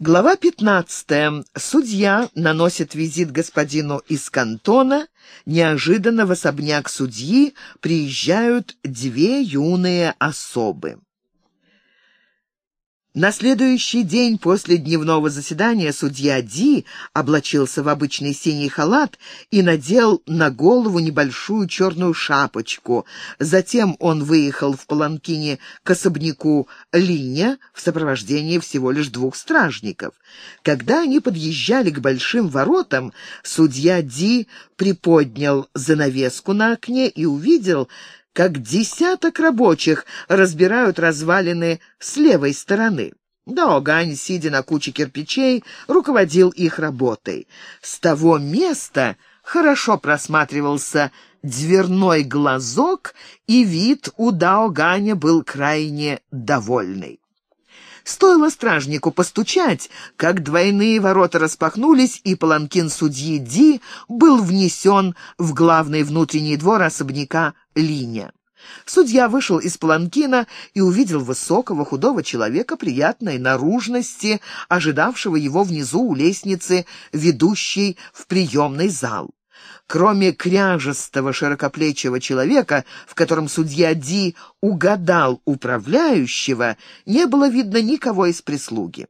Глава 15. Судья наносит визит господину из кантона. Неожиданно в особняк судьи приезжают две юные особы. На следующий день после дневного заседания судья Ди облачился в обычный синий халат и надел на голову небольшую черную шапочку. Затем он выехал в паланкине к особняку Линя в сопровождении всего лишь двух стражников. Когда они подъезжали к большим воротам, судья Ди приподнял занавеску на окне и увидел, как десяток рабочих разбирают развалины с левой стороны. Даогань, сидя на куче кирпичей, руководил их работой. С того места хорошо просматривался дверной глазок, и вид у Даоганя был крайне довольный. Стоило стражнику постучать, как двойные ворота распахнулись, и паланкин судьи Ди был внесен в главный внутренний двор особняка Линя. Судья вышел из паланкина и увидел высокого худого человека приятной наружности, ожидавшего его внизу у лестницы, ведущей в приемный зал. Кроме кряжестого широкоплечего человека, в котором судья Ди угадал управляющего, не было видно никого из прислуги.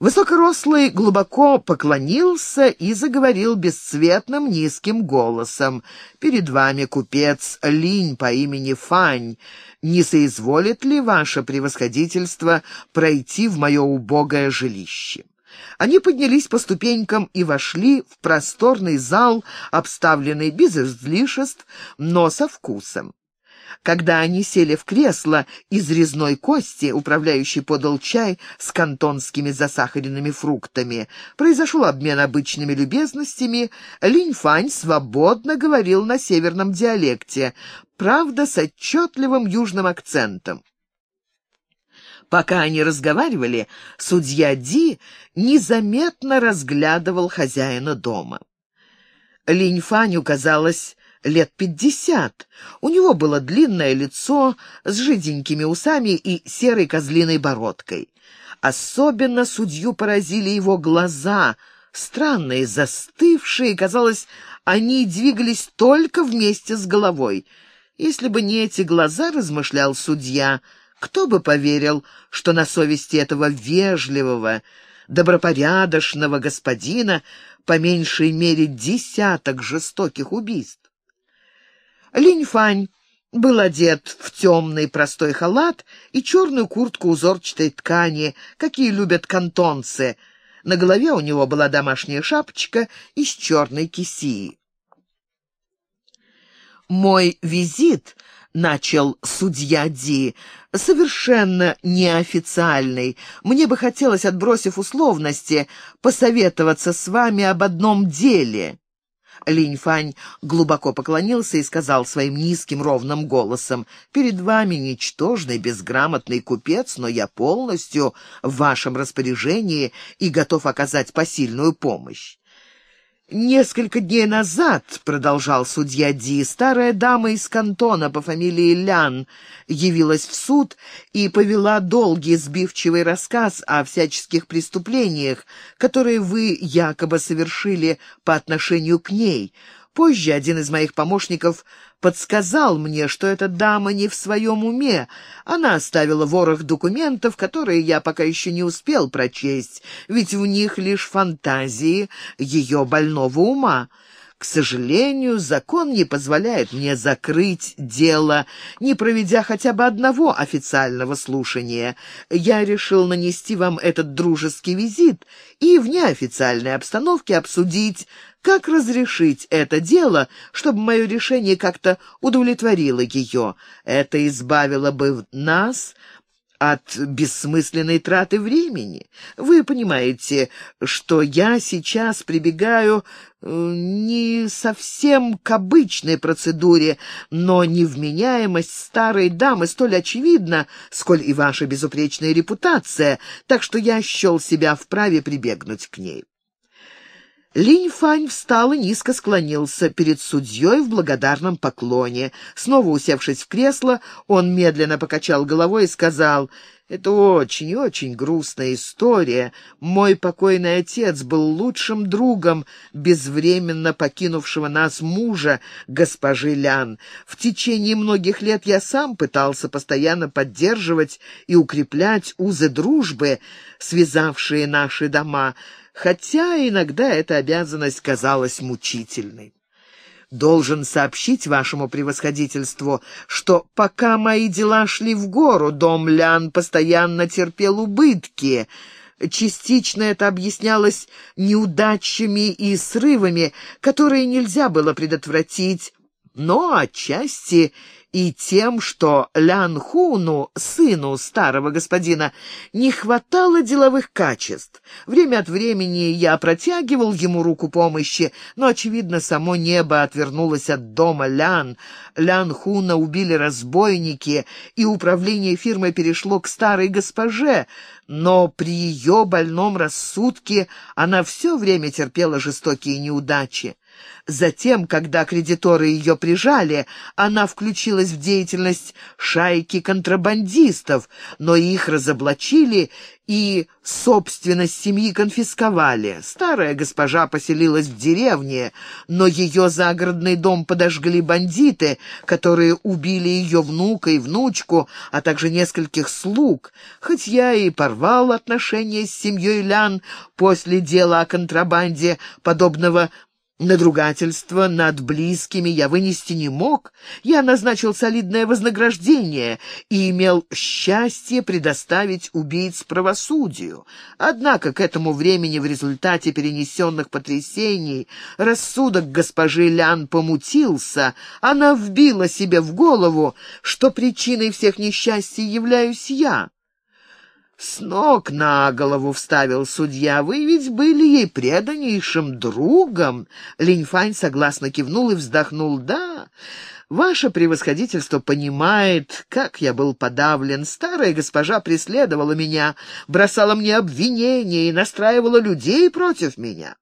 Высокорослый глубоко поклонился и заговорил бесцветным низким голосом. «Перед вами купец Линь по имени Фань. Не соизволит ли ваше превосходительство пройти в мое убогое жилище?» Они поднялись по ступенькам и вошли в просторный зал, обставленный без излишеств, но со вкусом. Когда они сели в кресло из резной кости, управляющий подал чай с кантонскими засахаренными фруктами. Произошел обмен обычными любезностями. Линь Фань свободно говорил на северном диалекте, правда, с отчетливым южным акцентом. Пока они разговаривали, судья Ди незаметно разглядывал хозяина дома. Линь Фаню казалось лет пятьдесят. У него было длинное лицо с жиденькими усами и серой козлиной бородкой. Особенно судью поразили его глаза, странные, застывшие, казалось, они двигались только вместе с головой. Если бы не эти глаза, размышлял судья, — кто бы поверил, что на совести этого вежливого, добропорядочного господина по меньшей мере десяток жестоких убийств? Линь-Фань был одет в темный простой халат и черную куртку узорчатой ткани, какие любят кантонцы. На голове у него была домашняя шапочка из черной кисии. «Мой визит», — начал судья Ди, — «совершенно неофициальный. Мне бы хотелось, отбросив условности, посоветоваться с вами об одном деле». Линь Фань глубоко поклонился и сказал своим низким ровным голосом, «Перед вами ничтожный, безграмотный купец, но я полностью в вашем распоряжении и готов оказать посильную помощь. «Несколько дней назад, — продолжал судья Ди, — старая дама из кантона по фамилии Лян явилась в суд и повела долгий сбивчивый рассказ о всяческих преступлениях, которые вы якобы совершили по отношению к ней. Позже один из моих помощников подсказал мне, что эта дама не в своем уме. Она оставила ворох документов, которые я пока еще не успел прочесть, ведь в них лишь фантазии ее больного ума. К сожалению, закон не позволяет мне закрыть дело, не проведя хотя бы одного официального слушания. Я решил нанести вам этот дружеский визит и в неофициальной обстановке обсудить, как разрешить это дело, чтобы мое решение как-то удовлетворило ее. Это избавило бы нас от бессмысленной траты времени. Вы понимаете, что я сейчас прибегаю э, не совсем к обычной процедуре, но невменяемость старой дамы столь очевидна, сколь и ваша безупречная репутация, так что я счел себя вправе прибегнуть к ней. Линь Фань встал и низко склонился перед судьей в благодарном поклоне. Снова усевшись в кресло, он медленно покачал головой и сказал, «Это очень очень грустная история. Мой покойный отец был лучшим другом безвременно покинувшего нас мужа, госпожи Лян. В течение многих лет я сам пытался постоянно поддерживать и укреплять узы дружбы, связавшие наши дома» хотя иногда эта обязанность казалась мучительной. Должен сообщить вашему превосходительству, что пока мои дела шли в гору, дом Лян постоянно терпел убытки. Частично это объяснялось неудачами и срывами, которые нельзя было предотвратить, но отчасти и тем, что Лян Хуну, сыну старого господина, не хватало деловых качеств. Время от времени я протягивал ему руку помощи, но, очевидно, само небо отвернулось от дома Лян. Лян Хуна убили разбойники, и управление фирмой перешло к старой госпоже, но при ее больном рассудке она все время терпела жестокие неудачи. Затем, когда кредиторы ее прижали, она включилась в деятельность шайки контрабандистов, но их разоблачили и собственность семьи конфисковали. Старая госпожа поселилась в деревне, но ее загородный дом подожгли бандиты, которые убили ее внука и внучку, а также нескольких слуг. Хоть я и порвал отношения с семьей Лян после дела о контрабанде, подобного Надругательство над близкими я вынести не мог. Я назначил солидное вознаграждение и имел счастье предоставить убийц правосудию. Однако к этому времени в результате перенесенных потрясений рассудок госпожи Лян помутился. Она вбила себе в голову, что причиной всех несчастий являюсь я. «С ног на голову вставил судья. Вы ведь были ей преданнейшим другом». Линьфань согласно кивнул и вздохнул. «Да, ваше превосходительство понимает, как я был подавлен. Старая госпожа преследовала меня, бросала мне обвинения и настраивала людей против меня».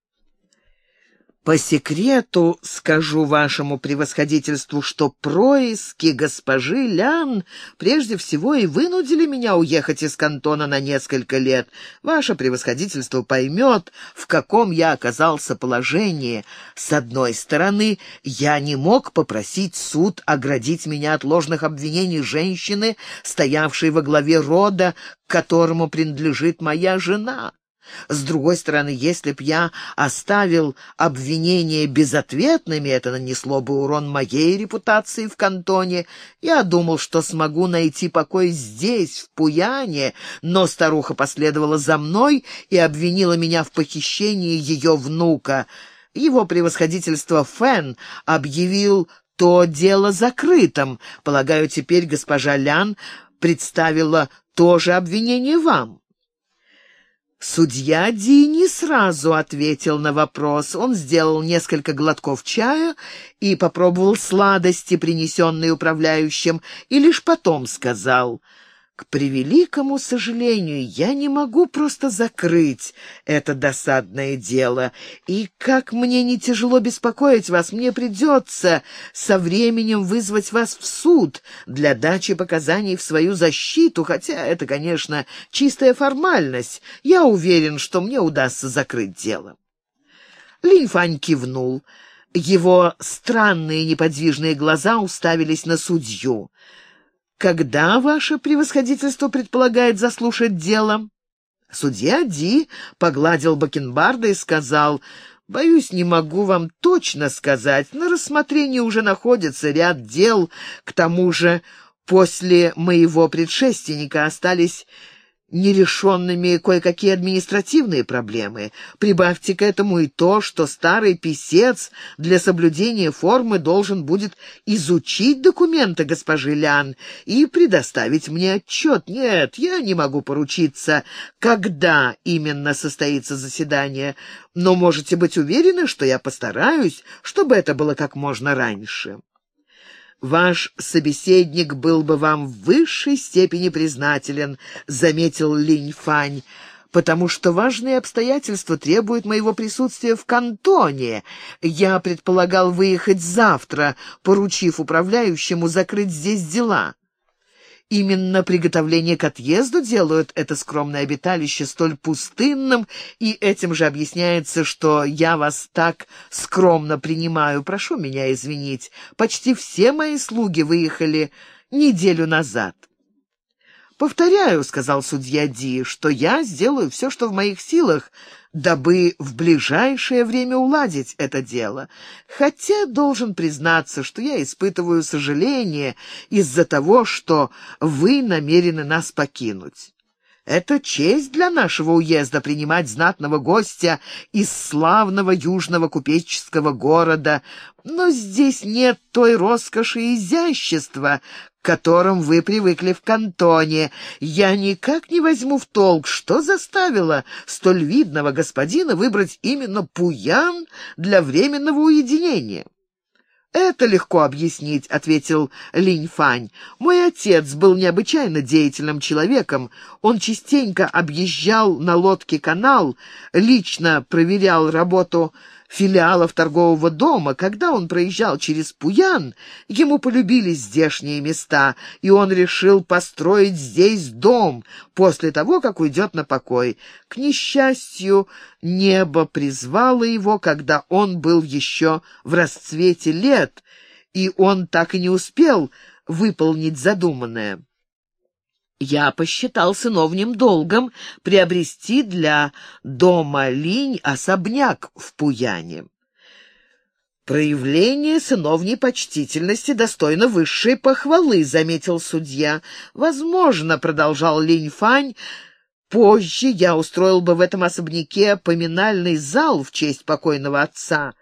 По секрету скажу вашему превосходительству, что происки госпожи Лян прежде всего и вынудили меня уехать из кантона на несколько лет. Ваше превосходительство поймет, в каком я оказался положении. С одной стороны, я не мог попросить суд оградить меня от ложных обвинений женщины, стоявшей во главе рода, к которому принадлежит моя жена. С другой стороны, если б я оставил обвинения безответными, это нанесло бы урон моей репутации в кантоне. Я думал, что смогу найти покой здесь, в Пуяне, но старуха последовала за мной и обвинила меня в похищении ее внука. Его превосходительство Фэн объявил то дело закрытым. Полагаю, теперь госпожа Лян представила то же обвинение вам. Судья Ди не сразу ответил на вопрос. Он сделал несколько глотков чая и попробовал сладости, принесенные управляющим, и лишь потом сказал — к превеликому сожалению, я не могу просто закрыть это досадное дело, и как мне не тяжело беспокоить вас, мне придется со временем вызвать вас в суд для дачи показаний в свою защиту, хотя это, конечно, чистая формальность. Я уверен, что мне удастся закрыть дело. Линь кивнул. Его странные неподвижные глаза уставились на судью. Когда ваше превосходительство предполагает заслушать дело?» Судья Ди погладил Бакенбарда и сказал, «Боюсь, не могу вам точно сказать. На рассмотрении уже находится ряд дел. К тому же после моего предшественника остались нерешенными кое-какие административные проблемы. Прибавьте к этому и то, что старый писец для соблюдения формы должен будет изучить документы госпожи Лян и предоставить мне отчет. Нет, я не могу поручиться, когда именно состоится заседание, но можете быть уверены, что я постараюсь, чтобы это было как можно раньше ваш собеседник был бы вам в высшей степени признателен», — заметил Линь Фань. потому что важные обстоятельства требуют моего присутствия в кантоне. Я предполагал выехать завтра, поручив управляющему закрыть здесь дела. Именно приготовления к отъезду делают это скромное обиталище столь пустынным, и этим же объясняется, что я вас так скромно принимаю. Прошу меня извинить. Почти все мои слуги выехали неделю назад. «Повторяю», — сказал судья Ди, — «что я сделаю все, что в моих силах, дабы в ближайшее время уладить это дело. Хотя должен признаться, что я испытываю сожаление из-за того, что вы намерены нас покинуть». Это честь для нашего уезда принимать знатного гостя из славного южного купеческого города, но здесь нет той роскоши и изящества, к которым вы привыкли в кантоне. Я никак не возьму в толк, что заставило столь видного господина выбрать именно Пуян для временного уединения. «Это легко объяснить», — ответил Линь Фань. «Мой отец был необычайно деятельным человеком. Он частенько объезжал на лодке канал, лично проверял работу филиалов торгового дома. Когда он проезжал через Пуян, ему полюбились здешние места, и он решил построить здесь дом после того, как уйдет на покой. К несчастью, небо призвало его, когда он был еще в расцвете лет, и он так и не успел выполнить задуманное. Я посчитал сыновним долгом приобрести для дома Линь особняк в Пуяне. «Проявление сыновней почтительности достойно высшей похвалы», — заметил судья. «Возможно», — продолжал Линь Фань, — «позже я устроил бы в этом особняке поминальный зал в честь покойного отца».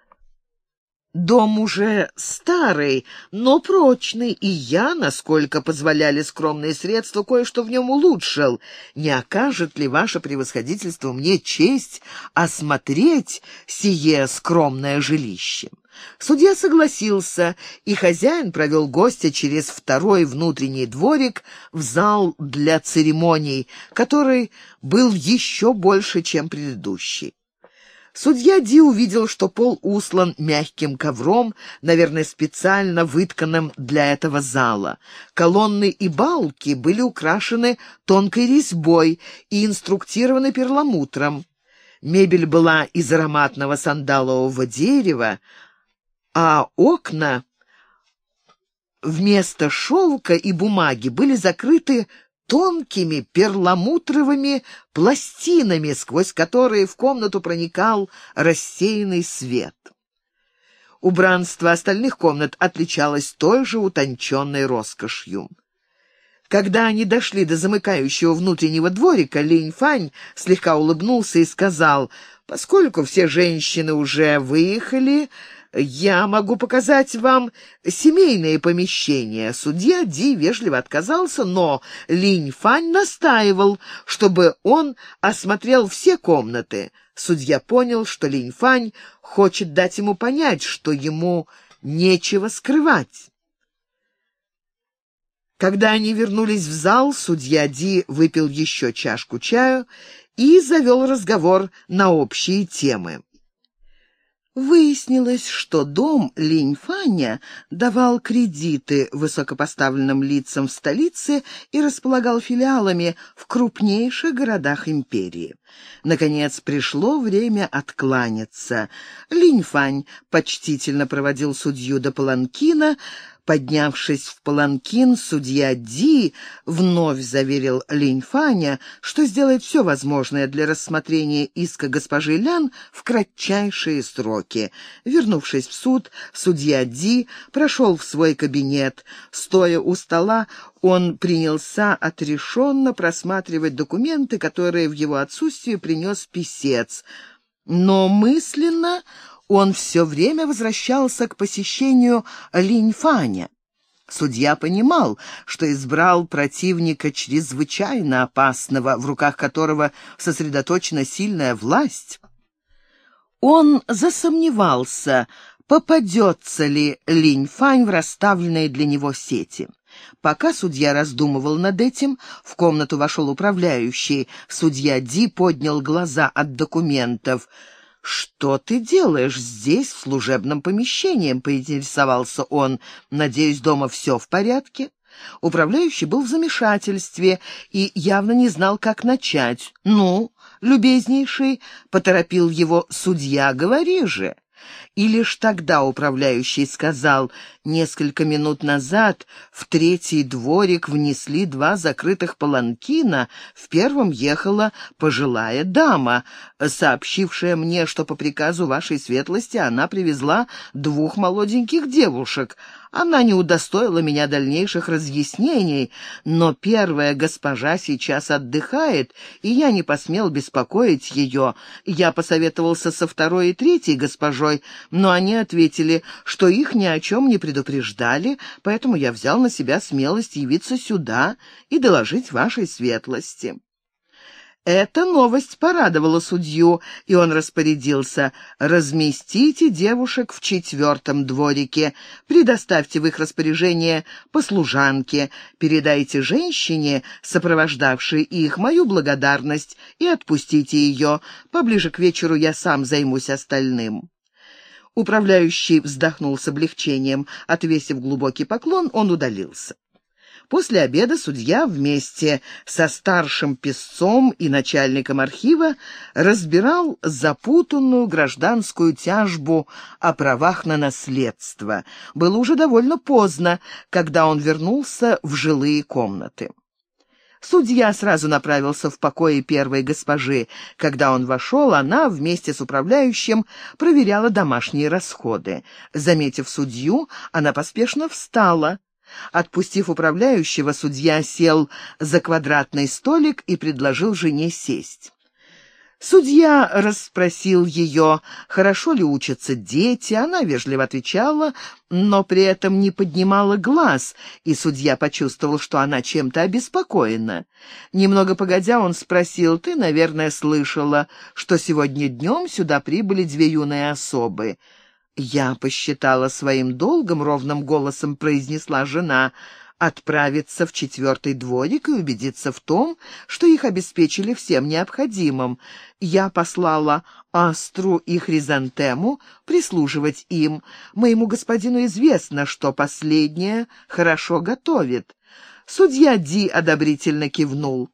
Дом уже старый, но прочный, и я, насколько позволяли скромные средства, кое-что в нем улучшил. Не окажет ли ваше превосходительство мне честь осмотреть сие скромное жилище?» Судья согласился, и хозяин провел гостя через второй внутренний дворик в зал для церемоний, который был еще больше, чем предыдущий. Судья Ди увидел, что пол услан мягким ковром, наверное, специально вытканным для этого зала. Колонны и балки были украшены тонкой резьбой и инструктированы перламутром. Мебель была из ароматного сандалового дерева, а окна вместо шелка и бумаги были закрыты тонкими перламутровыми пластинами, сквозь которые в комнату проникал рассеянный свет. Убранство остальных комнат отличалось той же утонченной роскошью. Когда они дошли до замыкающего внутреннего дворика, Линь Фань слегка улыбнулся и сказал, «Поскольку все женщины уже выехали, «Я могу показать вам семейные помещения». Судья Ди вежливо отказался, но Линь Фань настаивал, чтобы он осмотрел все комнаты. Судья понял, что Линь Фань хочет дать ему понять, что ему нечего скрывать. Когда они вернулись в зал, судья Ди выпил еще чашку чаю и завел разговор на общие темы. Выяснилось, что дом Линьфаня давал кредиты высокопоставленным лицам в столице и располагал филиалами в крупнейших городах империи. Наконец пришло время откланяться. Линьфань почтительно проводил судью до Паланкина, Поднявшись в паланкин, судья Ди вновь заверил Линьфаня, что сделает все возможное для рассмотрения иска госпожи Лян в кратчайшие сроки. Вернувшись в суд, судья Ди прошел в свой кабинет. Стоя у стола, он принялся отрешенно просматривать документы, которые в его отсутствие принес писец. Но мысленно он все время возвращался к посещению Линьфаня. Судья понимал, что избрал противника чрезвычайно опасного, в руках которого сосредоточена сильная власть. Он засомневался, попадется ли Линь Фань в расставленные для него сети. Пока судья раздумывал над этим, в комнату вошел управляющий. Судья Ди поднял глаза от документов. «Что ты делаешь здесь, в служебном помещении?» — поинтересовался он. «Надеюсь, дома все в порядке?» Управляющий был в замешательстве и явно не знал, как начать. «Ну, любезнейший», — поторопил его судья, — «говори же». И лишь тогда управляющий сказал, несколько минут назад в третий дворик внесли два закрытых паланкина, в первом ехала пожилая дама, сообщившая мне, что по приказу вашей светлости она привезла двух молоденьких девушек, она не удостоила меня дальнейших разъяснений, но первая госпожа сейчас отдыхает, и я не посмел беспокоить ее. Я посоветовался со второй и третьей госпожой, но они ответили, что их ни о чем не предупреждали, поэтому я взял на себя смелость явиться сюда и доложить вашей светлости. Эта новость порадовала судью, и он распорядился «разместите девушек в четвертом дворике, предоставьте в их распоряжение послужанке, передайте женщине, сопровождавшей их, мою благодарность, и отпустите ее. Поближе к вечеру я сам займусь остальным». Управляющий вздохнул с облегчением. Отвесив глубокий поклон, он удалился. После обеда судья вместе со старшим писцом и начальником архива разбирал запутанную гражданскую тяжбу о правах на наследство. Было уже довольно поздно, когда он вернулся в жилые комнаты. Судья сразу направился в покои первой госпожи. Когда он вошел, она вместе с управляющим проверяла домашние расходы. Заметив судью, она поспешно встала. Отпустив управляющего, судья сел за квадратный столик и предложил жене сесть. Судья расспросил ее, хорошо ли учатся дети, она вежливо отвечала, но при этом не поднимала глаз, и судья почувствовал, что она чем-то обеспокоена. Немного погодя, он спросил, «Ты, наверное, слышала, что сегодня днем сюда прибыли две юные особы?» «Я посчитала своим долгом», — ровным голосом произнесла жена, «отправиться в четвертый дворик и убедиться в том, что их обеспечили всем необходимым. Я послала Астру и Хризантему прислуживать им. Моему господину известно, что последняя хорошо готовит». Судья Ди одобрительно кивнул.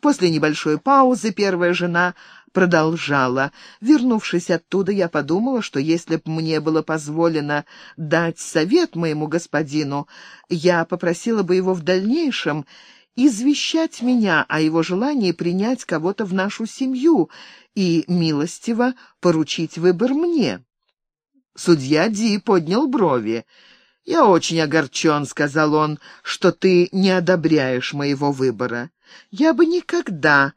После небольшой паузы первая жена продолжала. Вернувшись оттуда, я подумала, что если б мне было позволено дать совет моему господину, я попросила бы его в дальнейшем извещать меня о его желании принять кого-то в нашу семью и милостиво поручить выбор мне. Судья Ди поднял брови. «Я очень огорчен», — сказал он, — «что ты не одобряешь моего выбора. Я бы никогда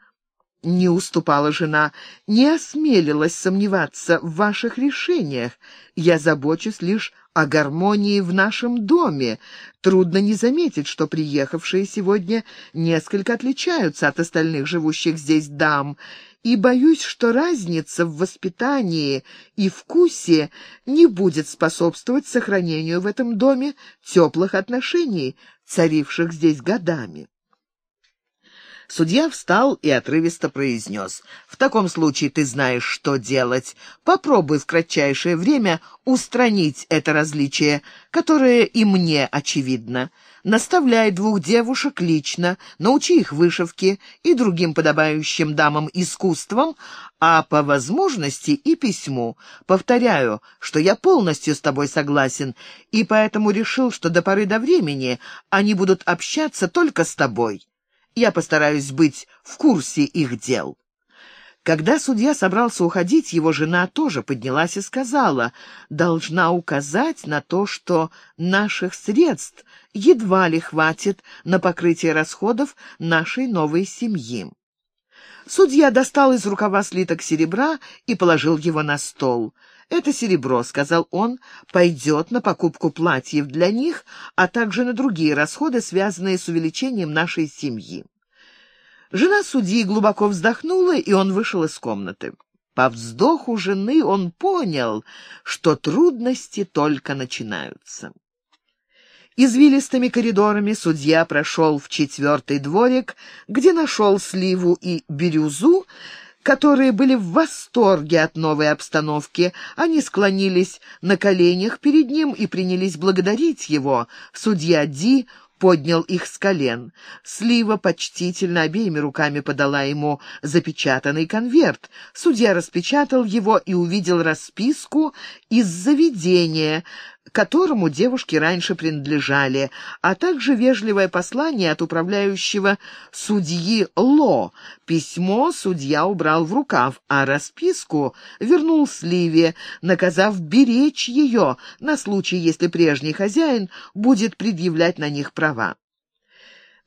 не уступала жена, не осмелилась сомневаться в ваших решениях. Я забочусь лишь о гармонии в нашем доме. Трудно не заметить, что приехавшие сегодня несколько отличаются от остальных живущих здесь дам, и боюсь, что разница в воспитании и вкусе не будет способствовать сохранению в этом доме теплых отношений, царивших здесь годами. Судья встал и отрывисто произнес. «В таком случае ты знаешь, что делать. Попробуй в кратчайшее время устранить это различие, которое и мне очевидно. Наставляй двух девушек лично, научи их вышивке и другим подобающим дамам искусствам, а по возможности и письму. Повторяю, что я полностью с тобой согласен, и поэтому решил, что до поры до времени они будут общаться только с тобой». Я постараюсь быть в курсе их дел». Когда судья собрался уходить, его жена тоже поднялась и сказала, «Должна указать на то, что наших средств едва ли хватит на покрытие расходов нашей новой семьи». Судья достал из рукава слиток серебра и положил его на стол. «Это серебро», — сказал он, — «пойдет на покупку платьев для них, а также на другие расходы, связанные с увеличением нашей семьи». Жена судьи глубоко вздохнула, и он вышел из комнаты. По вздоху жены он понял, что трудности только начинаются. Извилистыми коридорами судья прошел в четвертый дворик, где нашел Сливу и Бирюзу, которые были в восторге от новой обстановки. Они склонились на коленях перед ним и принялись благодарить его. Судья Ди поднял их с колен. Слива почтительно обеими руками подала ему запечатанный конверт. Судья распечатал его и увидел расписку из заведения, которому девушки раньше принадлежали, а также вежливое послание от управляющего судьи Ло. Письмо судья убрал в рукав, а расписку вернул Сливе, наказав беречь ее на случай, если прежний хозяин будет предъявлять на них права.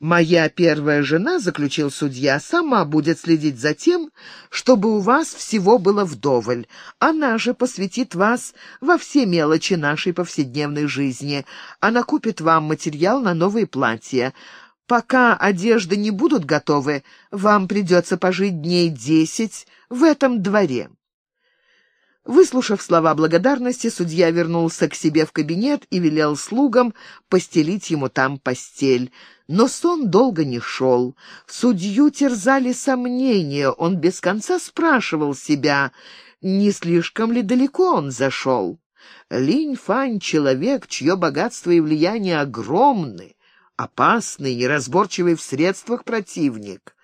«Моя первая жена, — заключил судья, — сама будет следить за тем, чтобы у вас всего было вдоволь. Она же посвятит вас во все мелочи нашей повседневной жизни. Она купит вам материал на новые платья. Пока одежды не будут готовы, вам придется пожить дней десять в этом дворе». Выслушав слова благодарности, судья вернулся к себе в кабинет и велел слугам постелить ему там постель. Но сон долго не шел. Судью терзали сомнения, он без конца спрашивал себя, не слишком ли далеко он зашел. Линь Фань — человек, чье богатство и влияние огромны, опасный, неразборчивый в средствах противник.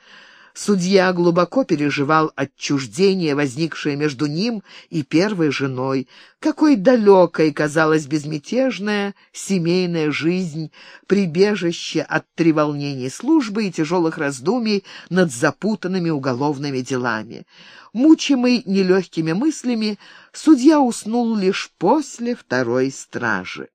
Судья глубоко переживал отчуждение, возникшее между ним и первой женой. Какой далекой казалась безмятежная семейная жизнь, прибежище от треволнений службы и тяжелых раздумий над запутанными уголовными делами. Мучимый нелегкими мыслями, судья уснул лишь после второй стражи.